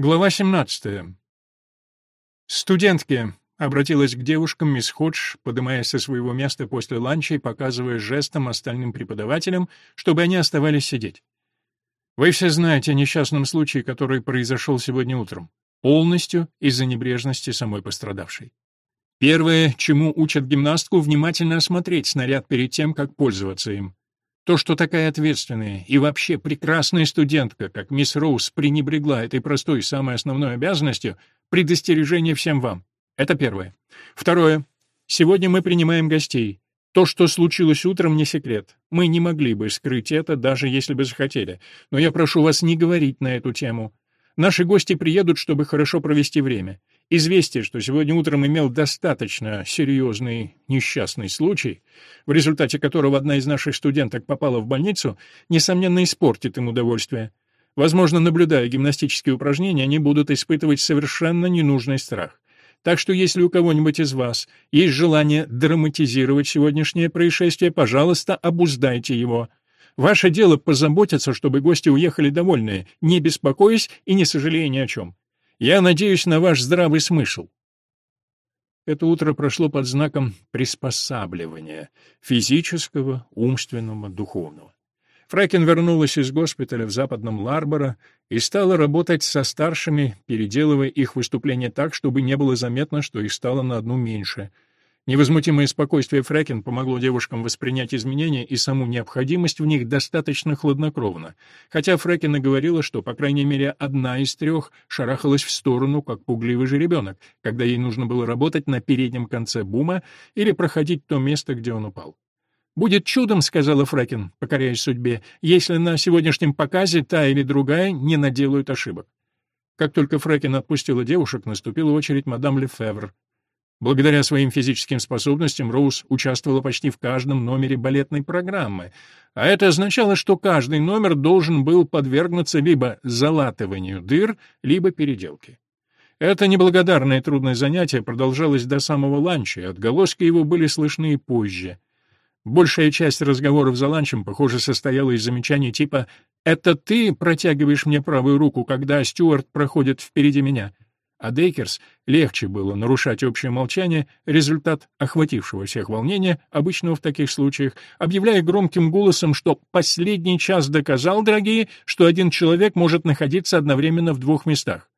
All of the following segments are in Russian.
Глава 17. «Студентки», — обратилась к девушкам мисс Ходж, подымаясь со своего места после ланча и показывая жестом остальным преподавателям, чтобы они оставались сидеть. «Вы все знаете о несчастном случае, который произошел сегодня утром, полностью из-за небрежности самой пострадавшей. Первое, чему учат гимнастку, внимательно осмотреть снаряд перед тем, как пользоваться им. То, что такая ответственная и вообще прекрасная студентка, как мисс Роуз, пренебрегла этой простой самой основной обязанностью, предостережение всем вам. Это первое. Второе. Сегодня мы принимаем гостей. То, что случилось утром, не секрет. Мы не могли бы скрыть это, даже если бы захотели. Но я прошу вас не говорить на эту тему. Наши гости приедут, чтобы хорошо провести время. Известие, что сегодня утром имел достаточно серьезный несчастный случай, в результате которого одна из наших студенток попала в больницу, несомненно, испортит им удовольствие. Возможно, наблюдая гимнастические упражнения, они будут испытывать совершенно ненужный страх. Так что если у кого-нибудь из вас есть желание драматизировать сегодняшнее происшествие, пожалуйста, обуздайте его. Ваше дело позаботиться, чтобы гости уехали довольные, не беспокоясь и не сожалея ни о чем. Я надеюсь на ваш здравый смысл. Это утро прошло под знаком приспосабливания физического, умственного, духовного. Фрэкин вернулась из госпиталя в западном Ларборо и стала работать со старшими, переделывая их выступления так, чтобы не было заметно, что их стало на одну меньше — Невозмутимое спокойствие Фрэкин помогло девушкам воспринять изменения и саму необходимость в них достаточно хладнокровно, хотя Фрэкин и говорила, что, по крайней мере, одна из трех шарахалась в сторону, как пугливый же ребенок, когда ей нужно было работать на переднем конце бума или проходить то место, где он упал. «Будет чудом», — сказала Фрэкин, покоряясь судьбе, «если на сегодняшнем показе та или другая не наделают ошибок». Как только Фрэкин отпустила девушек, наступила очередь мадам Лефевр. Благодаря своим физическим способностям Роуз участвовала почти в каждом номере балетной программы, а это означало, что каждый номер должен был подвергнуться либо залатыванию дыр, либо переделке. Это неблагодарное трудное занятие продолжалось до самого ланча, и отголоски его были слышны и позже. Большая часть разговоров за ланчем, похоже, состояла из замечаний типа «Это ты протягиваешь мне правую руку, когда Стюарт проходит впереди меня?» А Дейкерс легче было нарушать общее молчание, результат охватившего всех волнения, обычного в таких случаях, объявляя громким голосом, что «последний час доказал, дорогие, что один человек может находиться одновременно в двух местах».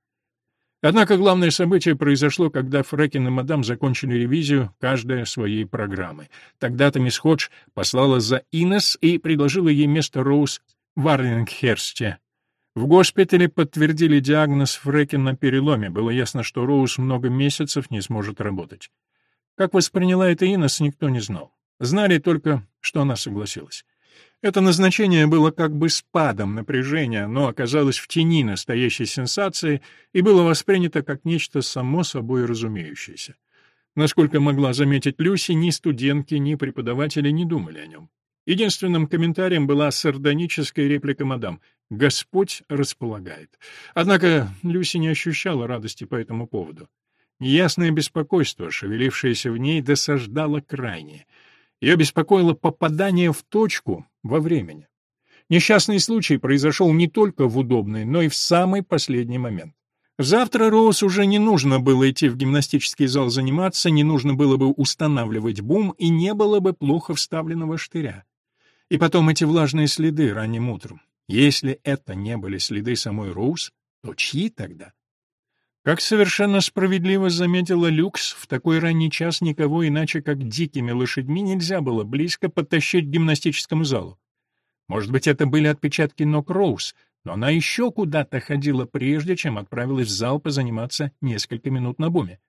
Однако главное событие произошло, когда Фрэкин и мадам закончили ревизию, каждая своей программы. Тогда-то мисс Ходж послала за Инес и предложила ей место Роуз в Арлингхерсте. В госпитале подтвердили диагноз Фрекин на переломе. Было ясно, что Роуз много месяцев не сможет работать. Как восприняла это Инес, никто не знал. Знали только, что она согласилась. Это назначение было как бы спадом напряжения, но оказалось в тени настоящей сенсации и было воспринято как нечто само собой разумеющееся. Насколько могла заметить Люси, ни студентки, ни преподаватели не думали о нем. Единственным комментарием была сардоническая реплика мадам «Господь располагает». Однако Люси не ощущала радости по этому поводу. Неясное беспокойство, шевелившееся в ней, досаждало крайне. Ее беспокоило попадание в точку во времени. Несчастный случай произошел не только в удобный, но и в самый последний момент. Завтра Роуз уже не нужно было идти в гимнастический зал заниматься, не нужно было бы устанавливать бум и не было бы плохо вставленного штыря. И потом эти влажные следы ранним утром. Если это не были следы самой Роуз, то чьи тогда? Как совершенно справедливо заметила Люкс, в такой ранний час никого иначе, как дикими лошадьми, нельзя было близко подтащить к гимнастическому залу. Может быть, это были отпечатки ног Роуз, но она еще куда-то ходила прежде, чем отправилась в зал позаниматься несколько минут на буме.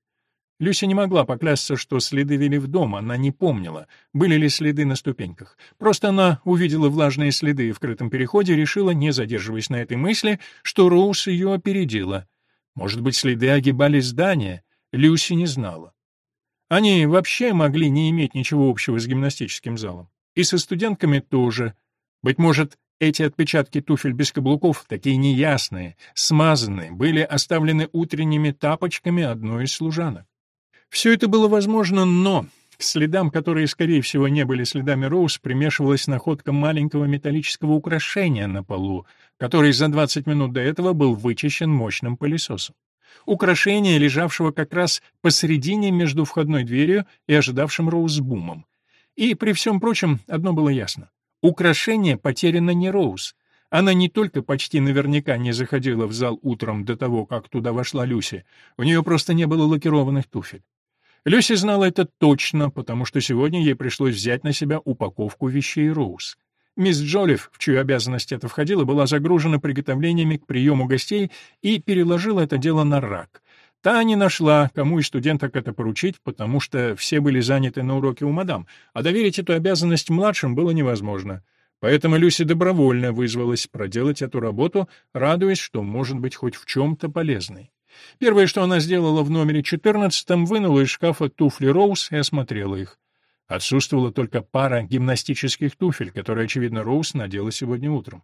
Люся не могла поклясться, что следы вели в дом, она не помнила, были ли следы на ступеньках. Просто она увидела влажные следы в крытом переходе и решила, не задерживаясь на этой мысли, что Роуз ее опередила. Может быть, следы огибали здание? Люси не знала. Они вообще могли не иметь ничего общего с гимнастическим залом. И со студентками тоже. Быть может, эти отпечатки туфель без каблуков, такие неясные, смазанные, были оставлены утренними тапочками одной из служанок. Все это было возможно, но К следам, которые, скорее всего, не были следами Роуз, примешивалась находка маленького металлического украшения на полу, который за 20 минут до этого был вычищен мощным пылесосом. Украшение, лежавшего как раз посередине между входной дверью и ожидавшим Роуз бумом. И, при всем прочем, одно было ясно. Украшение потеряно не Роуз. Она не только почти наверняка не заходила в зал утром до того, как туда вошла Люси, у нее просто не было лакированных туфель. Люси знала это точно, потому что сегодня ей пришлось взять на себя упаковку вещей Роуз. Мисс Джолиф, в чью обязанность это входило, была загружена приготовлениями к приему гостей и переложила это дело на рак. Та не нашла, кому из студенток это поручить, потому что все были заняты на уроке у мадам, а доверить эту обязанность младшим было невозможно. Поэтому Люси добровольно вызвалась проделать эту работу, радуясь, что может быть хоть в чем-то полезной. Первое, что она сделала в номере 14, вынула из шкафа туфли Роуз и осмотрела их. Отсутствовала только пара гимнастических туфель, которые, очевидно, Роуз надела сегодня утром.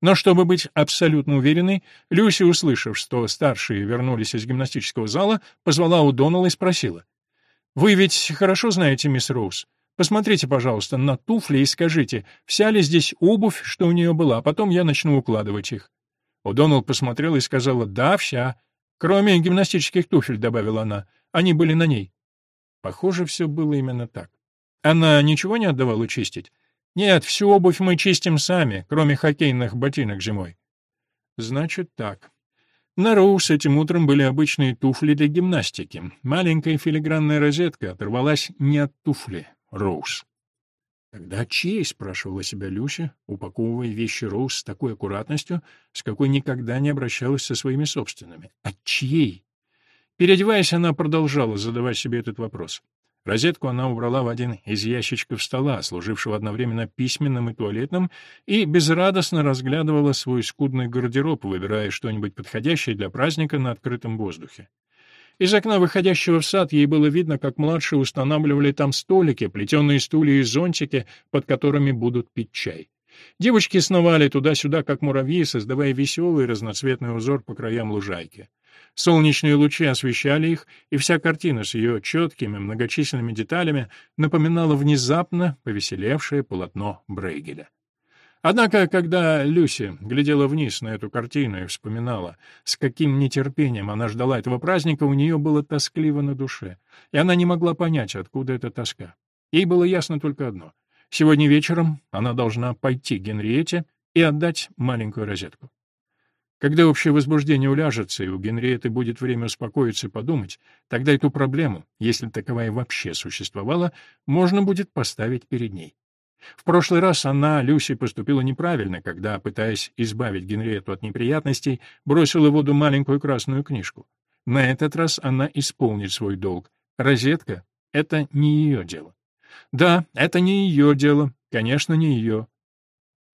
Но чтобы быть абсолютно уверенной, Люси, услышав, что старшие вернулись из гимнастического зала, позвала у Донала и спросила. «Вы ведь хорошо знаете мисс Роуз? Посмотрите, пожалуйста, на туфли и скажите, вся ли здесь обувь, что у нее была, а потом я начну укладывать их». О'Доннелл посмотрела и сказала «Да, вся. Кроме гимнастических туфель», — добавила она. «Они были на ней». Похоже, все было именно так. Она ничего не отдавала чистить? Нет, всю обувь мы чистим сами, кроме хоккейных ботинок зимой. Значит так. На Роуз этим утром были обычные туфли для гимнастики. Маленькая филигранная розетка оторвалась не от туфли Роуз. «Тогда чьей?» — спрашивала себя Люся, упаковывая вещи Роуз с такой аккуратностью, с какой никогда не обращалась со своими собственными. «От чьей?» Переодеваясь, она продолжала задавать себе этот вопрос. Розетку она убрала в один из ящичков стола, служившего одновременно письменным и туалетным, и безрадостно разглядывала свой скудный гардероб, выбирая что-нибудь подходящее для праздника на открытом воздухе. Из окна, выходящего в сад, ей было видно, как младшие устанавливали там столики, плетеные стулья и зонтики, под которыми будут пить чай. Девочки сновали туда-сюда, как муравьи, создавая веселый разноцветный узор по краям лужайки. Солнечные лучи освещали их, и вся картина с ее четкими, многочисленными деталями напоминала внезапно повеселевшее полотно Брейгеля. Однако, когда Люси глядела вниз на эту картину и вспоминала, с каким нетерпением она ждала этого праздника, у нее было тоскливо на душе, и она не могла понять, откуда эта тоска. Ей было ясно только одно — сегодня вечером она должна пойти к Генриете и отдать маленькую розетку. Когда общее возбуждение уляжется, и у Генриеты будет время успокоиться и подумать, тогда эту проблему, если таковая вообще существовала, можно будет поставить перед ней. В прошлый раз она, Люси, поступила неправильно, когда, пытаясь избавить Генриету от неприятностей, бросила в воду маленькую красную книжку. На этот раз она исполнит свой долг. Розетка — это не ее дело. Да, это не ее дело, конечно, не ее.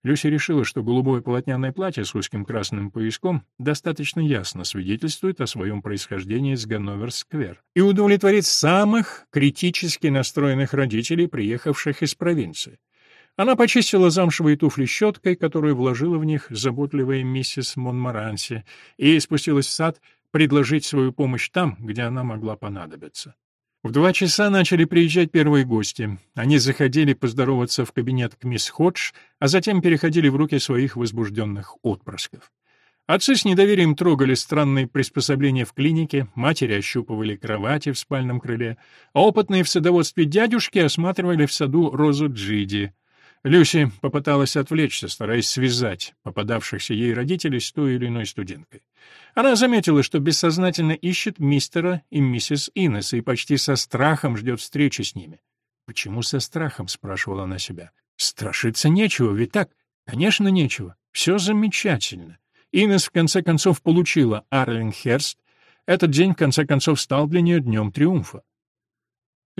Люси решила, что голубое полотняное платье с узким красным пояском достаточно ясно свидетельствует о своем происхождении с Ганновер-сквер и удовлетворит самых критически настроенных родителей, приехавших из провинции. Она почистила замшевые туфли щеткой, которую вложила в них заботливая миссис Монмаранси, и спустилась в сад предложить свою помощь там, где она могла понадобиться. В два часа начали приезжать первые гости. Они заходили поздороваться в кабинет к мисс Ходж, а затем переходили в руки своих возбужденных отпрысков. Отцы с недоверием трогали странные приспособления в клинике, матери ощупывали кровати в спальном крыле, а опытные в садоводстве дядюшки осматривали в саду розу Джиди. Люси попыталась отвлечься, стараясь связать попадавшихся ей родителей с той или иной студенткой. Она заметила, что бессознательно ищет мистера и миссис Иннес и почти со страхом ждет встречи с ними. «Почему со страхом?» — спрашивала она себя. «Страшиться нечего, ведь так?» «Конечно, нечего. Все замечательно». Иннес в конце концов получила Арлингхерст. Этот день, в конце концов, стал для нее днем триумфа.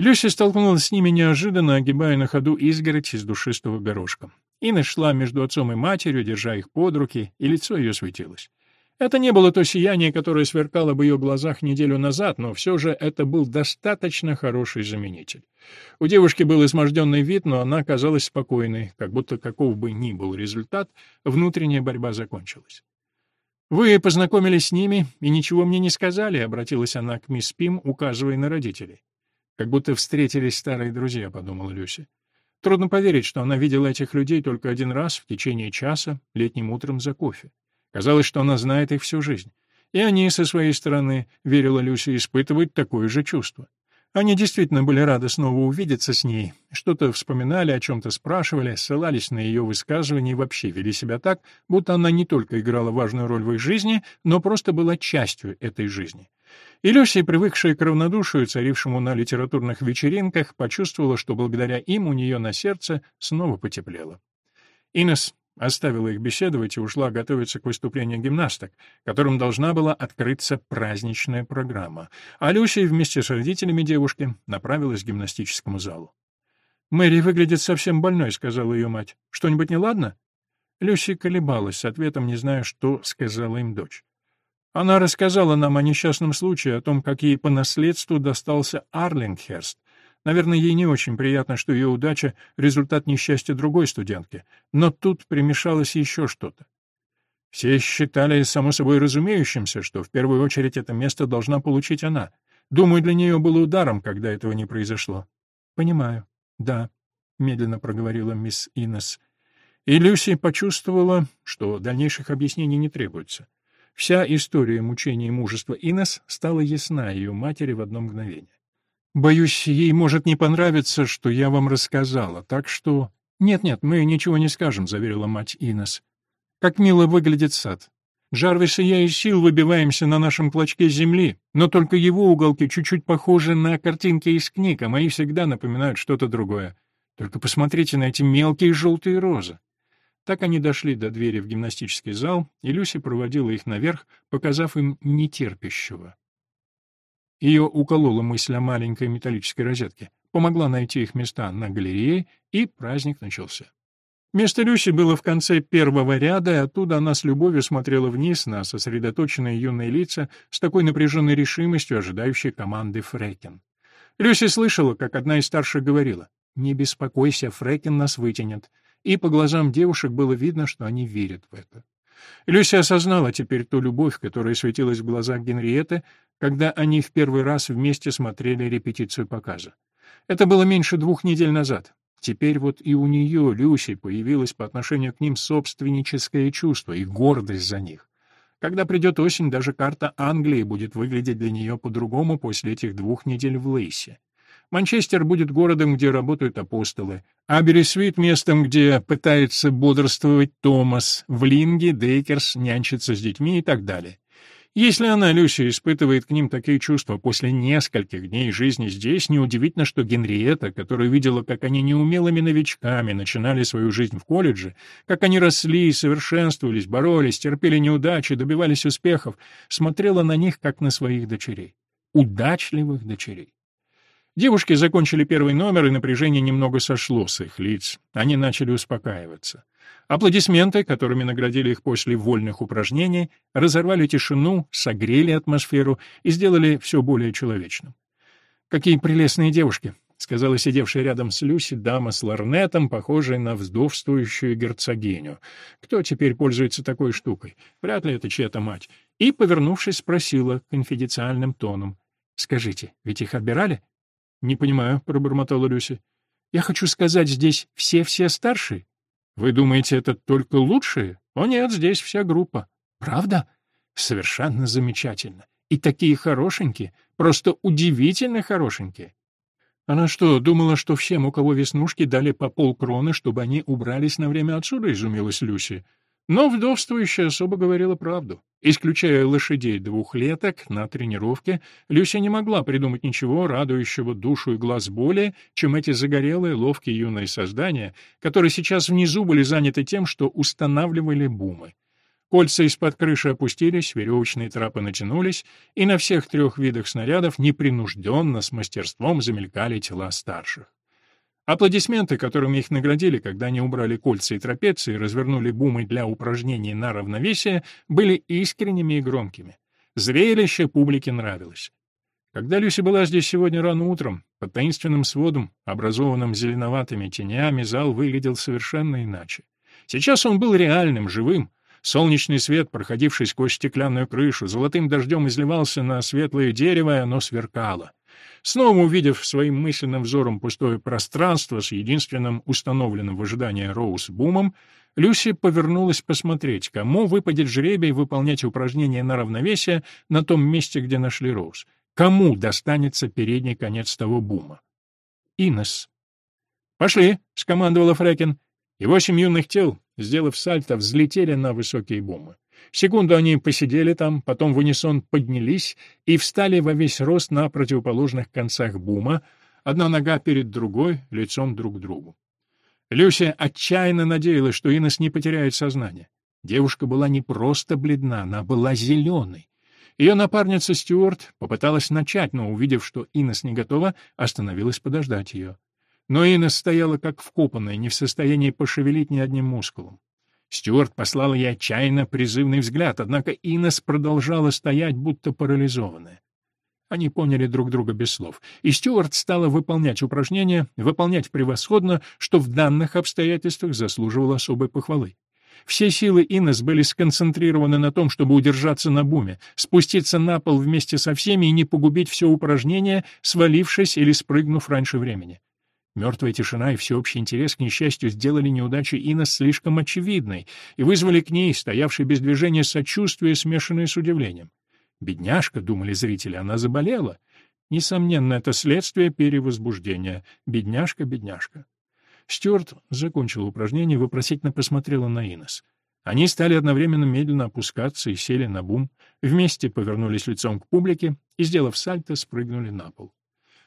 Люся столкнулась с ними неожиданно, огибая на ходу изгородь из душистого горошка. Инна шла между отцом и матерью, держа их под руки, и лицо ее светилось. Это не было то сияние, которое сверкало в ее глазах неделю назад, но все же это был достаточно хороший заменитель. У девушки был изможденный вид, но она казалась спокойной, как будто каков бы ни был результат, внутренняя борьба закончилась. «Вы познакомились с ними и ничего мне не сказали», — обратилась она к мисс Пим, указывая на родителей. Как будто встретились старые друзья, подумала Люси. Трудно поверить, что она видела этих людей только один раз в течение часа летним утром за кофе. Казалось, что она знает их всю жизнь. И они, со своей стороны, верила Люси, испытывают такое же чувство. Они действительно были рады снова увидеться с ней, что-то вспоминали, о чем-то спрашивали, ссылались на ее высказывания и вообще вели себя так, будто она не только играла важную роль в их жизни, но просто была частью этой жизни. И Люся, привыкшая к равнодушию, царившему на литературных вечеринках, почувствовала, что благодаря им у нее на сердце снова потеплело. Инес оставила их беседовать и ушла готовиться к выступлению гимнасток, которым должна была открыться праздничная программа, а Люся вместе с родителями девушки направилась к гимнастическому залу. «Мэри выглядит совсем больной», — сказала ее мать. «Что-нибудь неладно?» Люси колебалась с ответом, не зная, что сказала им дочь. Она рассказала нам о несчастном случае, о том, как ей по наследству достался Арлингхерст. Наверное, ей не очень приятно, что ее удача — результат несчастья другой студентки. Но тут примешалось еще что-то. Все считали само собой разумеющимся, что в первую очередь это место должна получить она. Думаю, для нее было ударом, когда этого не произошло. — Понимаю. Да, — медленно проговорила мисс Иннес. И Люси почувствовала, что дальнейших объяснений не требуется. Вся история мучений и мужества Инес стала ясна ее матери в одно мгновение. «Боюсь, ей может не понравиться, что я вам рассказала, так что...» «Нет-нет, мы ничего не скажем», — заверила мать Инес. «Как мило выглядит сад. Джарвис и я из сил выбиваемся на нашем клочке земли, но только его уголки чуть-чуть похожи на картинки из книг, а мои всегда напоминают что-то другое. Только посмотрите на эти мелкие желтые розы. Так они дошли до двери в гимнастический зал, и Люси проводила их наверх, показав им нетерпящего. Ее уколола мысль о маленькой металлической розетке, помогла найти их места на галерее, и праздник начался. Место Люси было в конце первого ряда, и оттуда она с любовью смотрела вниз на сосредоточенные юные лица с такой напряженной решимостью, ожидающей команды Фрекин. Люси слышала, как одна из старших говорила, «Не беспокойся, Фрекин нас вытянет и по глазам девушек было видно, что они верят в это. Люся осознала теперь ту любовь, которая светилась в глазах Генриетты, когда они в первый раз вместе смотрели репетицию показа. Это было меньше двух недель назад. Теперь вот и у нее, Люси, появилось по отношению к ним собственническое чувство и гордость за них. Когда придет осень, даже карта Англии будет выглядеть для нее по-другому после этих двух недель в Лейсе. Манчестер будет городом, где работают апостолы, а Бересвит — местом, где пытается бодрствовать Томас, в Линге Дейкерс нянчится с детьми и так далее. Если она, Люся, испытывает к ним такие чувства после нескольких дней жизни здесь, неудивительно, что Генриетта, которая видела, как они неумелыми новичками начинали свою жизнь в колледже, как они росли, совершенствовались, боролись, терпели неудачи, добивались успехов, смотрела на них, как на своих дочерей. Удачливых дочерей. Девушки закончили первый номер, и напряжение немного сошло с их лиц. Они начали успокаиваться. Аплодисменты, которыми наградили их после вольных упражнений, разорвали тишину, согрели атмосферу и сделали все более человечным. «Какие прелестные девушки!» — сказала сидевшая рядом с Люси дама с ларнетом, похожая на вздовствующую герцогиню. «Кто теперь пользуется такой штукой? Вряд ли это чья-то мать». И, повернувшись, спросила конфиденциальным тоном. «Скажите, ведь их отбирали?» «Не понимаю», — пробормотала Люси. «Я хочу сказать, здесь все-все старшие. Вы думаете, это только лучшие? О нет, здесь вся группа. Правда? Совершенно замечательно. И такие хорошенькие, просто удивительно хорошенькие. Она что, думала, что всем, у кого веснушки, дали по полкроны, чтобы они убрались на время отсюда, изумилась Люси. Но вдовствующая особо говорила правду. Исключая лошадей двухлеток на тренировке, Люся не могла придумать ничего, радующего душу и глаз более, чем эти загорелые, ловкие юные создания, которые сейчас внизу были заняты тем, что устанавливали бумы. Кольца из-под крыши опустились, веревочные трапы натянулись, и на всех трех видах снарядов непринужденно, с мастерством замелькали тела старших. Аплодисменты, которыми их наградили, когда они убрали кольца и трапеции и развернули бумы для упражнений на равновесие, были искренними и громкими. Зрелище публике нравилось. Когда Люси была здесь сегодня рано утром, под таинственным сводом, образованным зеленоватыми тенями, зал выглядел совершенно иначе. Сейчас он был реальным, живым. Солнечный свет, проходивший сквозь стеклянную крышу, золотым дождем изливался на светлое дерево, и оно сверкало. Снова увидев своим мысленным взором пустое пространство с единственным установленным в ожидании Роуз бумом, Люси повернулась посмотреть, кому выпадет жребий выполнять упражнение на равновесие на том месте, где нашли Роуз. Кому достанется передний конец того бума? Инес. «Пошли!» — скомандовала Фрекин. И восемь юных тел, сделав сальто, взлетели на высокие бумы. Секунду они посидели там, потом в унисон поднялись и встали во весь рост на противоположных концах бума, одна нога перед другой, лицом друг к другу. Люся отчаянно надеялась, что Инес не потеряет сознание. Девушка была не просто бледна, она была зеленой. Ее напарница Стюарт попыталась начать, но, увидев, что Инес не готова, остановилась подождать ее. Но Инес стояла как вкопанная, не в состоянии пошевелить ни одним мускулом. Стюарт послал ей отчаянно призывный взгляд, однако Инес продолжала стоять, будто парализованная. Они поняли друг друга без слов, и Стюарт стала выполнять упражнения, выполнять превосходно, что в данных обстоятельствах заслуживало особой похвалы. Все силы Инес были сконцентрированы на том, чтобы удержаться на буме, спуститься на пол вместе со всеми и не погубить все упражнение, свалившись или спрыгнув раньше времени. Мертвая тишина и всеобщий интерес, к несчастью, сделали неудачу Инес слишком очевидной и вызвали к ней, стоявшей без движения, сочувствие, смешанное с удивлением. «Бедняжка», — думали зрители, — «она заболела». Несомненно, это следствие перевозбуждения. Бедняжка, бедняжка. Стюарт закончил упражнение и вопросительно посмотрела на Инес. Они стали одновременно медленно опускаться и сели на бум, вместе повернулись лицом к публике и, сделав сальто, спрыгнули на пол.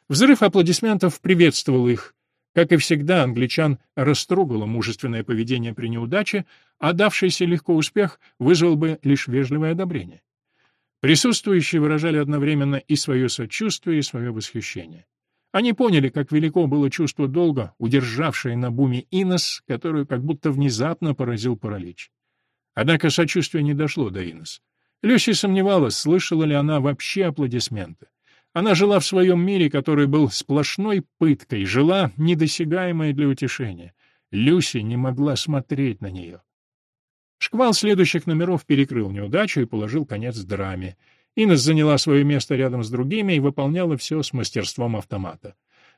Взрыв аплодисментов приветствовал их. Как и всегда, англичан растрогало мужественное поведение при неудаче, а давшийся легко успех вызвал бы лишь вежливое одобрение. Присутствующие выражали одновременно и свое сочувствие, и свое восхищение. Они поняли, как велико было чувство долга, удержавшее на буме Инес, которую как будто внезапно поразил паралич. Однако сочувствие не дошло до Инес. Люси сомневалась, слышала ли она вообще аплодисменты. Она жила в своем мире, который был сплошной пыткой, жила недосягаемая для утешения. Люси не могла смотреть на нее. Шквал следующих номеров перекрыл неудачу и положил конец драме. Инес заняла свое место рядом с другими и выполняла все с мастерством автомата.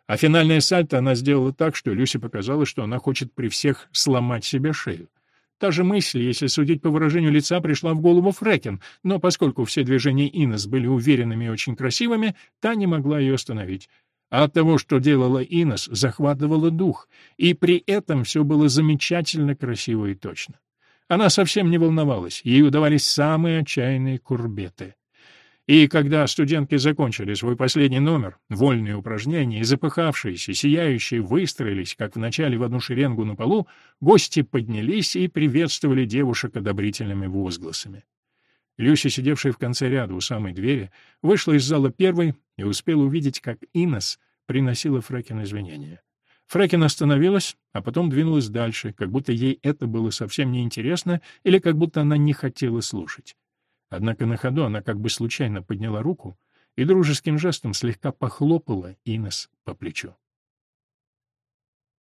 А финальное сальто она сделала так, что Люси показалось, что она хочет при всех сломать себе шею. Та же мысль, если судить по выражению лица, пришла в голову Фрекен, но поскольку все движения Инес были уверенными и очень красивыми, та не могла ее остановить. А от того, что делала Инес, захватывала дух, и при этом все было замечательно красиво и точно. Она совсем не волновалась, ей удавались самые отчаянные курбеты. И когда студентки закончили свой последний номер, вольные упражнения и запыхавшиеся, сияющие выстроились, как в начале в одну шеренгу на полу, гости поднялись и приветствовали девушек одобрительными возгласами. Люся, сидевшая в конце ряда у самой двери, вышла из зала первой и успела увидеть, как Инес приносила Фрэкин извинения. Фрэкин остановилась, а потом двинулась дальше, как будто ей это было совсем неинтересно или как будто она не хотела слушать. Однако на ходу она как бы случайно подняла руку и дружеским жестом слегка похлопала Инес по плечу.